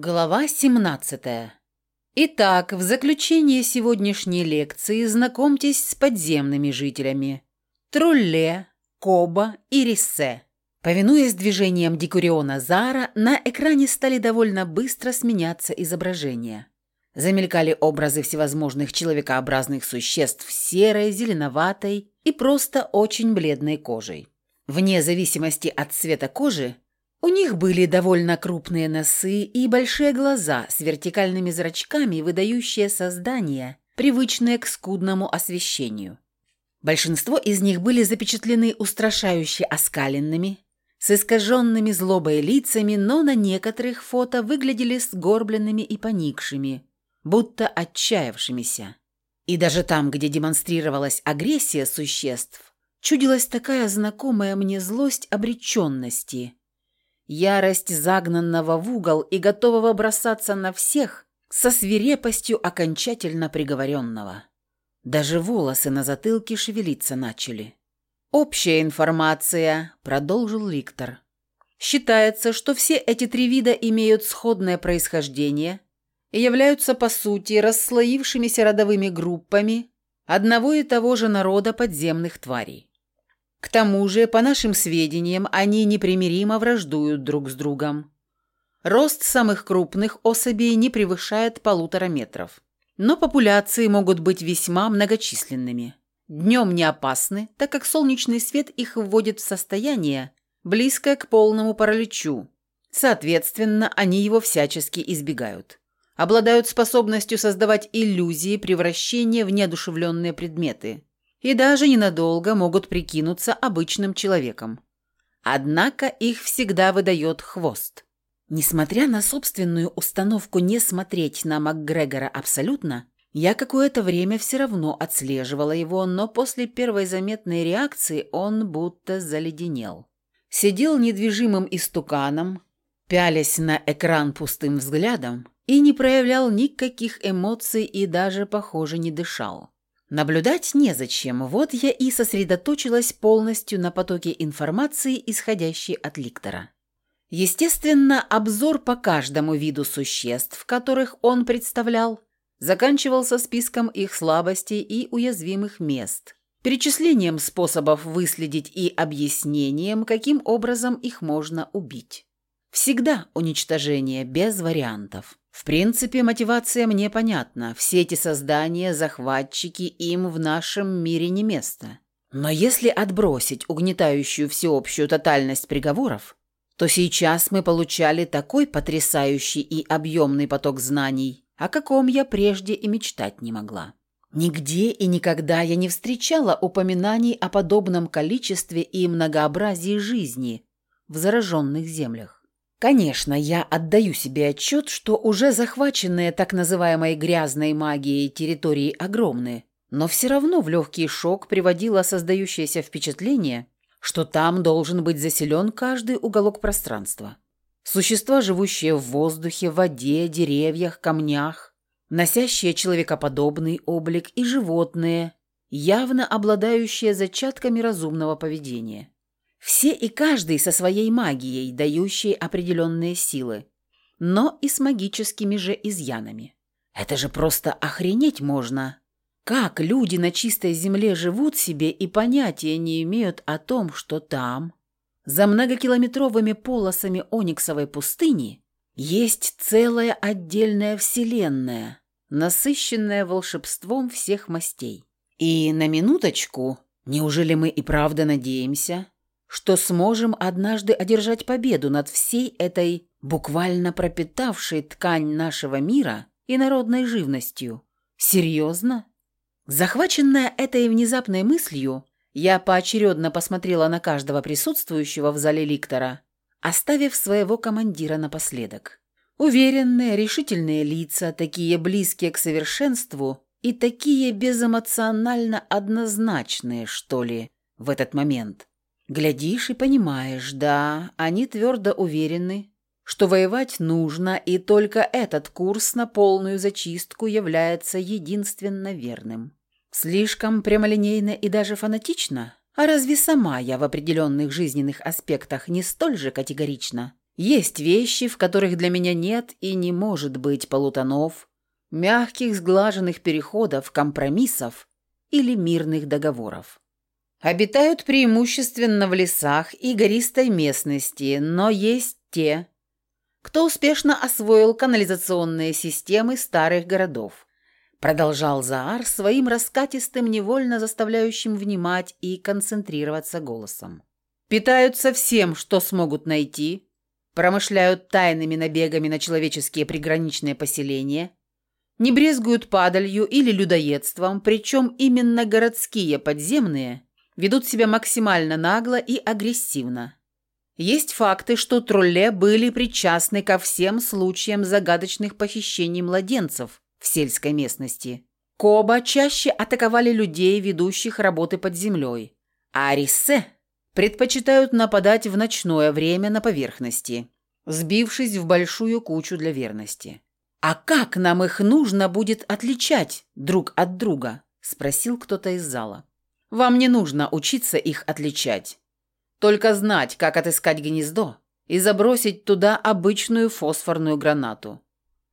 Глава 17. Итак, в заключение сегодняшней лекции знакомьтесь с подземными жителями. Трулле, Коба и Риссе. Повинуясь движениям Дикуриона Зара, на экране стали довольно быстро сменяться изображения. Замелькали образы всевозможных человекообразных существ с серой, зеленоватой и просто очень бледной кожей. Вне зависимости от цвета кожи, у них были довольно крупные носы и большие глаза с вертикальными зрачками, выдающие создания, привычные к скудному освещению. Большинство из них были запечатлены устрашающе оскаленными, с искаженными злобой лицами, но на некоторых фото выглядели сгорбленными и поникшими, будто отчаявшимися. И даже там, где демонстрировалась агрессия существ, чудилась такая знакомая мне злость обреченности – Ярость загнанного в угол и готового бросаться на всех со свирепостью окончательно приговоренного. Даже волосы на затылке шевелиться начали. «Общая информация», — продолжил Ликтор. «Считается, что все эти три вида имеют сходное происхождение и являются, по сути, расслоившимися родовыми группами одного и того же народа подземных тварей. К тому же, по нашим сведениям, они непримиримо враждуют друг с другом. Рост самых крупных особей не превышает полутора метров. Но популяции могут быть весьма многочисленными. Днем не опасны, так как солнечный свет их вводит в состояние, близкое к полному параличу. Соответственно, они его всячески избегают. Обладают способностью создавать иллюзии превращения в неодушевленные предметы – и даже ненадолго могут прикинуться обычным человеком. Однако их всегда выдает хвост. Несмотря на собственную установку не смотреть на МакГрегора абсолютно, я какое-то время все равно отслеживала его, но после первой заметной реакции он будто заледенел. Сидел недвижимым истуканом, пялясь на экран пустым взглядом, и не проявлял никаких эмоций и даже, похоже, не дышал. Наблюдать незачем, вот я и сосредоточилась полностью на потоке информации, исходящей от ликтора. Естественно, обзор по каждому виду существ, которых он представлял, заканчивался списком их слабостей и уязвимых мест, перечислением способов выследить и объяснением, каким образом их можно убить. Всегда уничтожение, без вариантов. В принципе, мотивация мне понятна. Все эти создания, захватчики, им в нашем мире не место. Но если отбросить угнетающую всеобщую тотальность приговоров, то сейчас мы получали такой потрясающий и объемный поток знаний, о каком я прежде и мечтать не могла. Нигде и никогда я не встречала упоминаний о подобном количестве и многообразии жизни в зараженных землях. Конечно, я отдаю себе отчет, что уже захваченные так называемой грязной магией территории огромны, но все равно в легкий шок приводило создающееся впечатление, что там должен быть заселен каждый уголок пространства. Существа, живущие в воздухе, воде, деревьях, камнях, носящие человекоподобный облик и животные, явно обладающие зачатками разумного поведения. Все и каждый со своей магией, дающей определенные силы, но и с магическими же изъянами. Это же просто охренеть можно. Как люди на чистой земле живут себе и понятия не имеют о том, что там, за многокилометровыми полосами Ониксовой пустыни, есть целая отдельная вселенная, насыщенная волшебством всех мастей. И на минуточку, неужели мы и правда надеемся, что сможем однажды одержать победу над всей этой буквально пропитавшей ткань нашего мира и народной живностью. Серьезно? Захваченная этой внезапной мыслью, я поочередно посмотрела на каждого присутствующего в зале ликтора, оставив своего командира напоследок. Уверенные, решительные лица, такие близкие к совершенству и такие безэмоционально однозначные, что ли, в этот момент. Глядишь и понимаешь, да, они твердо уверены, что воевать нужно, и только этот курс на полную зачистку является единственно верным. Слишком прямолинейно и даже фанатично? А разве сама я в определенных жизненных аспектах не столь же категорична? Есть вещи, в которых для меня нет и не может быть полутонов, мягких сглаженных переходов, компромиссов или мирных договоров. Обитают преимущественно в лесах и гористой местности, но есть те, кто успешно освоил канализационные системы старых городов. Продолжал Заар своим раскатистым, невольно заставляющим внимать и концентрироваться голосом. Питаются всем, что смогут найти, промышляют тайными набегами на человеческие приграничные поселения, не брезгуют падалью или людоедством, причем именно городские подземные – ведут себя максимально нагло и агрессивно. Есть факты, что тролле были причастны ко всем случаям загадочных похищений младенцев в сельской местности. Коба чаще атаковали людей, ведущих работы под землей, а Риссе предпочитают нападать в ночное время на поверхности, сбившись в большую кучу для верности. «А как нам их нужно будет отличать друг от друга?» – спросил кто-то из зала. Вам не нужно учиться их отличать. Только знать, как отыскать гнездо и забросить туда обычную фосфорную гранату.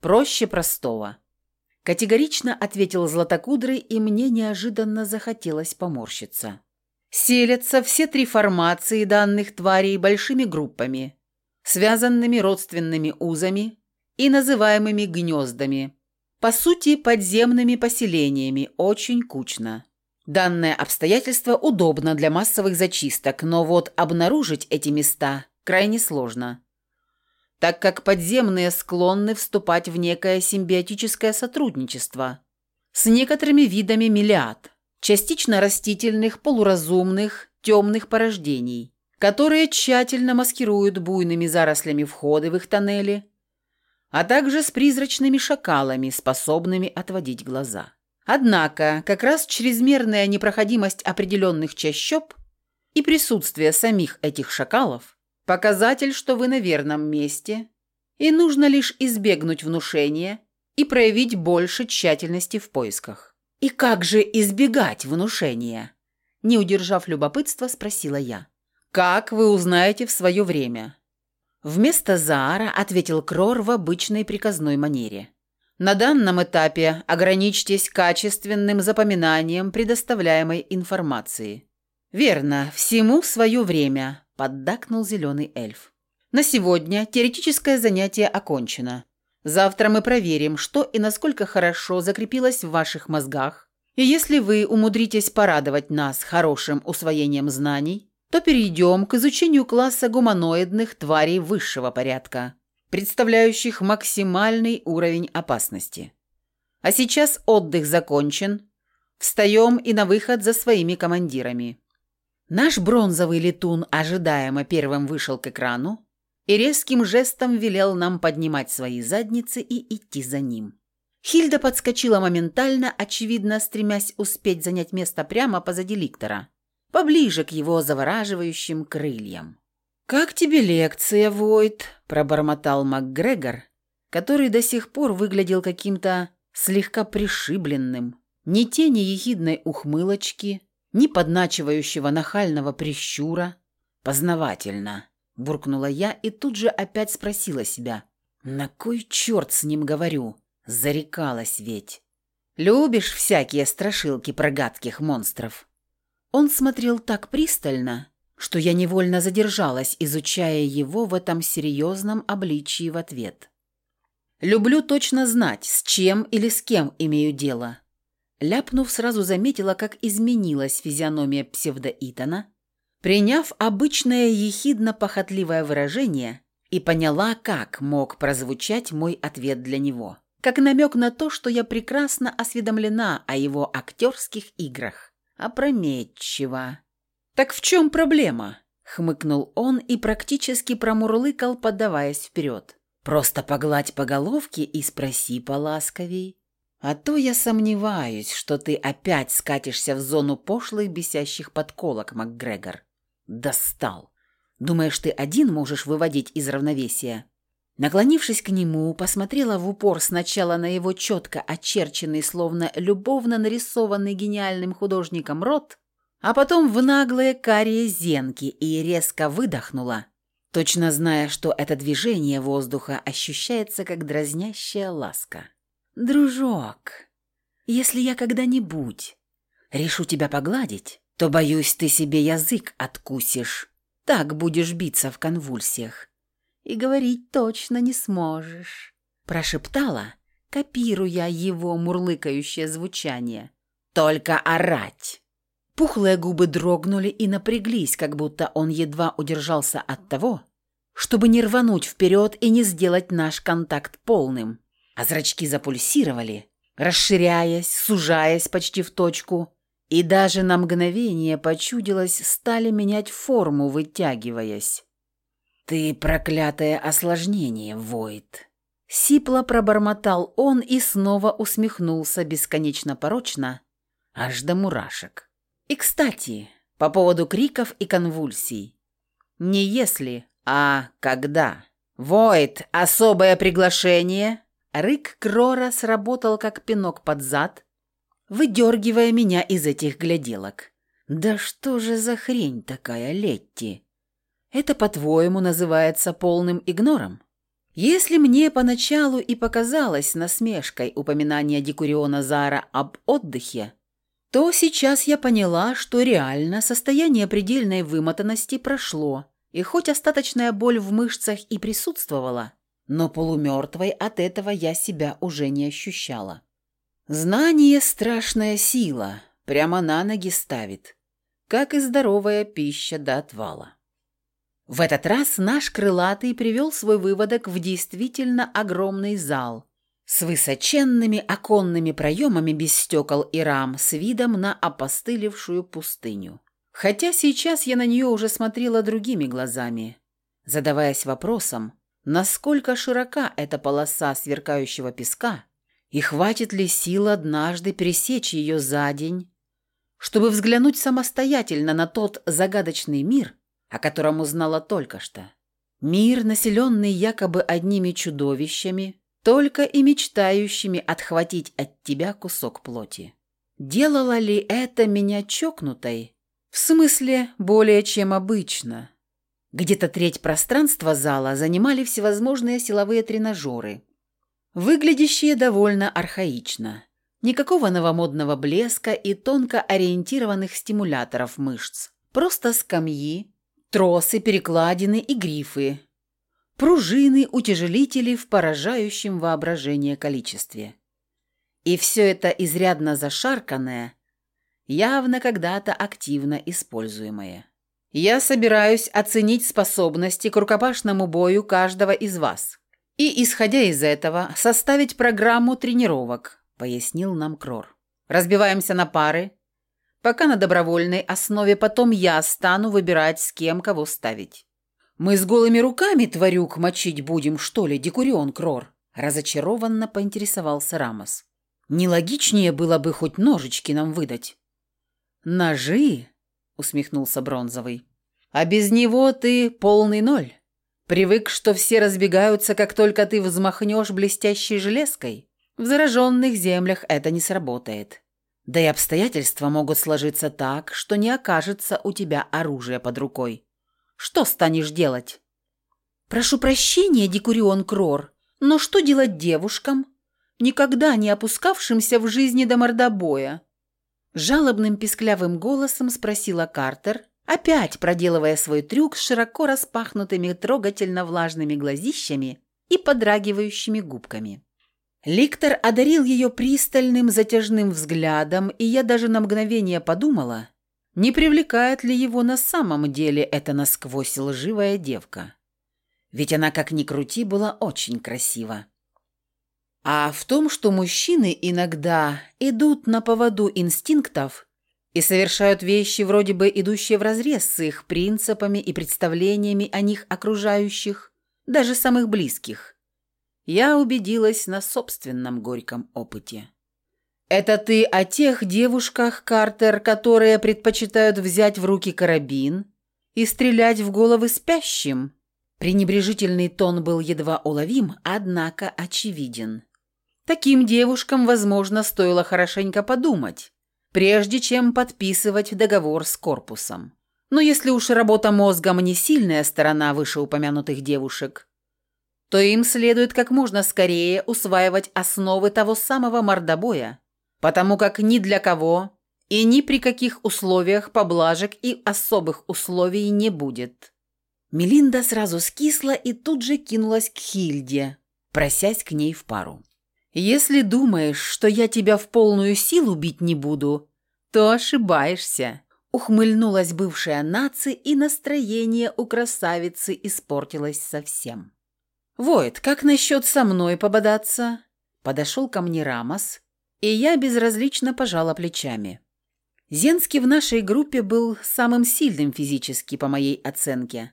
Проще простого. Категорично ответил Златокудрый, и мне неожиданно захотелось поморщиться. Селятся все три формации данных тварей большими группами, связанными родственными узами и называемыми гнездами. По сути, подземными поселениями, очень кучно. Данное обстоятельство удобно для массовых зачисток, но вот обнаружить эти места крайне сложно, так как подземные склонны вступать в некое симбиотическое сотрудничество с некоторыми видами миллиад, частично растительных, полуразумных, темных порождений, которые тщательно маскируют буйными зарослями входы в их тоннели, а также с призрачными шакалами, способными отводить глаза. Однако, как раз чрезмерная непроходимость определенных чащоб и присутствие самих этих шакалов – показатель, что вы на верном месте, и нужно лишь избегнуть внушения и проявить больше тщательности в поисках. «И как же избегать внушения?» Не удержав любопытства, спросила я. «Как вы узнаете в свое время?» Вместо Заара ответил Крор в обычной приказной манере. На данном этапе ограничьтесь качественным запоминанием предоставляемой информации. Верно, всему свое время, поддакнул зеленый эльф. На сегодня теоретическое занятие окончено. Завтра мы проверим, что и насколько хорошо закрепилось в ваших мозгах. И если вы умудритесь порадовать нас хорошим усвоением знаний, то перейдем к изучению класса гуманоидных тварей высшего порядка представляющих максимальный уровень опасности. А сейчас отдых закончен. Встаем и на выход за своими командирами. Наш бронзовый летун ожидаемо первым вышел к экрану и резким жестом велел нам поднимать свои задницы и идти за ним. Хильда подскочила моментально, очевидно, стремясь успеть занять место прямо позади Ликтора, поближе к его завораживающим крыльям. «Как тебе лекция, Войт?» – пробормотал МакГрегор, который до сих пор выглядел каким-то слегка пришибленным. Ни тени ехидной ухмылочки, ни подначивающего нахального прищура. «Познавательно», – буркнула я и тут же опять спросила себя. «На кой черт с ним говорю?» Зарекалась ведь. «Любишь всякие страшилки про гадких монстров?» Он смотрел так пристально, что я невольно задержалась, изучая его в этом серьезном обличии в ответ. «Люблю точно знать, с чем или с кем имею дело». Ляпнув, сразу заметила, как изменилась физиономия псевдоитона, приняв обычное ехидно-похотливое выражение и поняла, как мог прозвучать мой ответ для него. Как намек на то, что я прекрасно осведомлена о его актерских играх. Опрометчиво. «Так в чем проблема?» — хмыкнул он и практически промурлыкал, поддаваясь вперед. «Просто погладь по головке и спроси поласковей. А то я сомневаюсь, что ты опять скатишься в зону пошлых бесящих подколок, МакГрегор. Достал. Думаешь, ты один можешь выводить из равновесия?» Наклонившись к нему, посмотрела в упор сначала на его четко очерченный, словно любовно нарисованный гениальным художником рот, а потом в наглые карие зенки и резко выдохнула, точно зная, что это движение воздуха ощущается как дразнящая ласка. «Дружок, если я когда-нибудь решу тебя погладить, то, боюсь, ты себе язык откусишь. Так будешь биться в конвульсиях. И говорить точно не сможешь», – прошептала, копируя его мурлыкающее звучание. «Только орать!» Пухлые губы дрогнули и напряглись, как будто он едва удержался от того, чтобы не рвануть вперед и не сделать наш контакт полным. А зрачки запульсировали, расширяясь, сужаясь почти в точку, и даже на мгновение почудилось, стали менять форму, вытягиваясь. «Ты проклятое осложнение, Войт!» Сипло пробормотал он и снова усмехнулся бесконечно порочно, аж до мурашек. И, кстати, по поводу криков и конвульсий. Не если, а когда. «Войт, особое приглашение!» Рык Крора сработал, как пинок под зад, выдергивая меня из этих гляделок. «Да что же за хрень такая, Летти? Это, по-твоему, называется полным игнором?» Если мне поначалу и показалось насмешкой упоминание Декуриона Зара об отдыхе, то сейчас я поняла, что реально состояние предельной вымотанности прошло, и хоть остаточная боль в мышцах и присутствовала, но полумертвой от этого я себя уже не ощущала. Знание – страшная сила, прямо на ноги ставит, как и здоровая пища до отвала. В этот раз наш крылатый привел свой выводок в действительно огромный зал с высоченными оконными проемами без стекол и рам с видом на опостылевшую пустыню. Хотя сейчас я на нее уже смотрела другими глазами, задаваясь вопросом, насколько широка эта полоса сверкающего песка и хватит ли сил однажды пересечь ее за день, чтобы взглянуть самостоятельно на тот загадочный мир, о котором узнала только что. Мир, населенный якобы одними чудовищами, только и мечтающими отхватить от тебя кусок плоти. Делала ли это меня чокнутой? В смысле, более чем обычно. Где-то треть пространства зала занимали всевозможные силовые тренажеры, выглядящие довольно архаично. Никакого новомодного блеска и тонко ориентированных стимуляторов мышц. Просто скамьи, Тросы, перекладины и грифы. Пружины, утяжелители в поражающем воображение количестве. И все это изрядно зашарканное, явно когда-то активно используемое. Я собираюсь оценить способности к рукопашному бою каждого из вас. И, исходя из этого, составить программу тренировок, пояснил нам Крор. Разбиваемся на пары, Пока на добровольной основе, потом я стану выбирать, с кем кого ставить. Мы с голыми руками тварюк мочить будем, что ли, Декурион Крор?» Разочарованно поинтересовался Рамос. «Нелогичнее было бы хоть ножички нам выдать». «Ножи?» — усмехнулся Бронзовый. «А без него ты полный ноль. Привык, что все разбегаются, как только ты взмахнешь блестящей железкой. В зараженных землях это не сработает. Да и обстоятельства могут сложиться так, что не окажется у тебя оружия под рукой. Что станешь делать? Прошу прощения, Декурион Крор, но что делать девушкам, никогда не опускавшимся в жизни до мордобоя? Жалобным писклявым голосом спросила Картер, опять проделывая свой трюк с широко распахнутыми трогательно влажными глазищами и подрагивающими губками. Ликтор одарил ее пристальным затяжным взглядом, и я даже на мгновение подумала, не привлекает ли его на самом деле эта насквозь лживая девка. Ведь она, как ни крути, была очень красива. А в том, что мужчины иногда идут на поводу инстинктов и совершают вещи, вроде бы идущие вразрез с их принципами и представлениями о них окружающих, даже самых близких – я убедилась на собственном горьком опыте. «Это ты о тех девушках, Картер, которые предпочитают взять в руки карабин и стрелять в головы спящим?» Пренебрежительный тон был едва уловим, однако очевиден. Таким девушкам, возможно, стоило хорошенько подумать, прежде чем подписывать договор с корпусом. Но если уж работа мозгом не сильная сторона вышеупомянутых девушек, то им следует как можно скорее усваивать основы того самого мордобоя, потому как ни для кого и ни при каких условиях поблажек и особых условий не будет. Мелинда сразу скисла и тут же кинулась к Хильде, просясь к ней в пару. «Если думаешь, что я тебя в полную силу бить не буду, то ошибаешься», — ухмыльнулась бывшая наци, и настроение у красавицы испортилось совсем. «Войт, как насчет со мной пободаться?» Подошел ко мне Рамос, и я безразлично пожала плечами. Зенский в нашей группе был самым сильным физически, по моей оценке.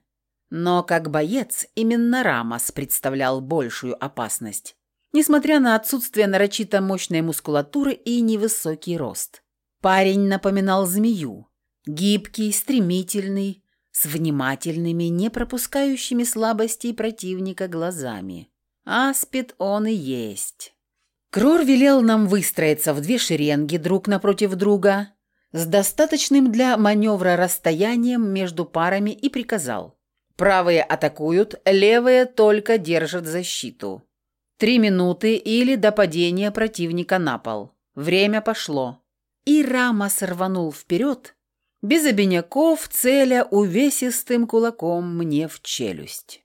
Но как боец именно Рамос представлял большую опасность, несмотря на отсутствие нарочито мощной мускулатуры и невысокий рост. Парень напоминал змею, гибкий, стремительный, с внимательными, не пропускающими слабостей противника глазами. Аспид он и есть. Крор велел нам выстроиться в две шеренги друг напротив друга с достаточным для маневра расстоянием между парами и приказал. Правые атакуют, левые только держат защиту. Три минуты или до падения противника на пол. Время пошло. И Рама сорванул вперед, без обиняков, целя увесистым кулаком мне в челюсть.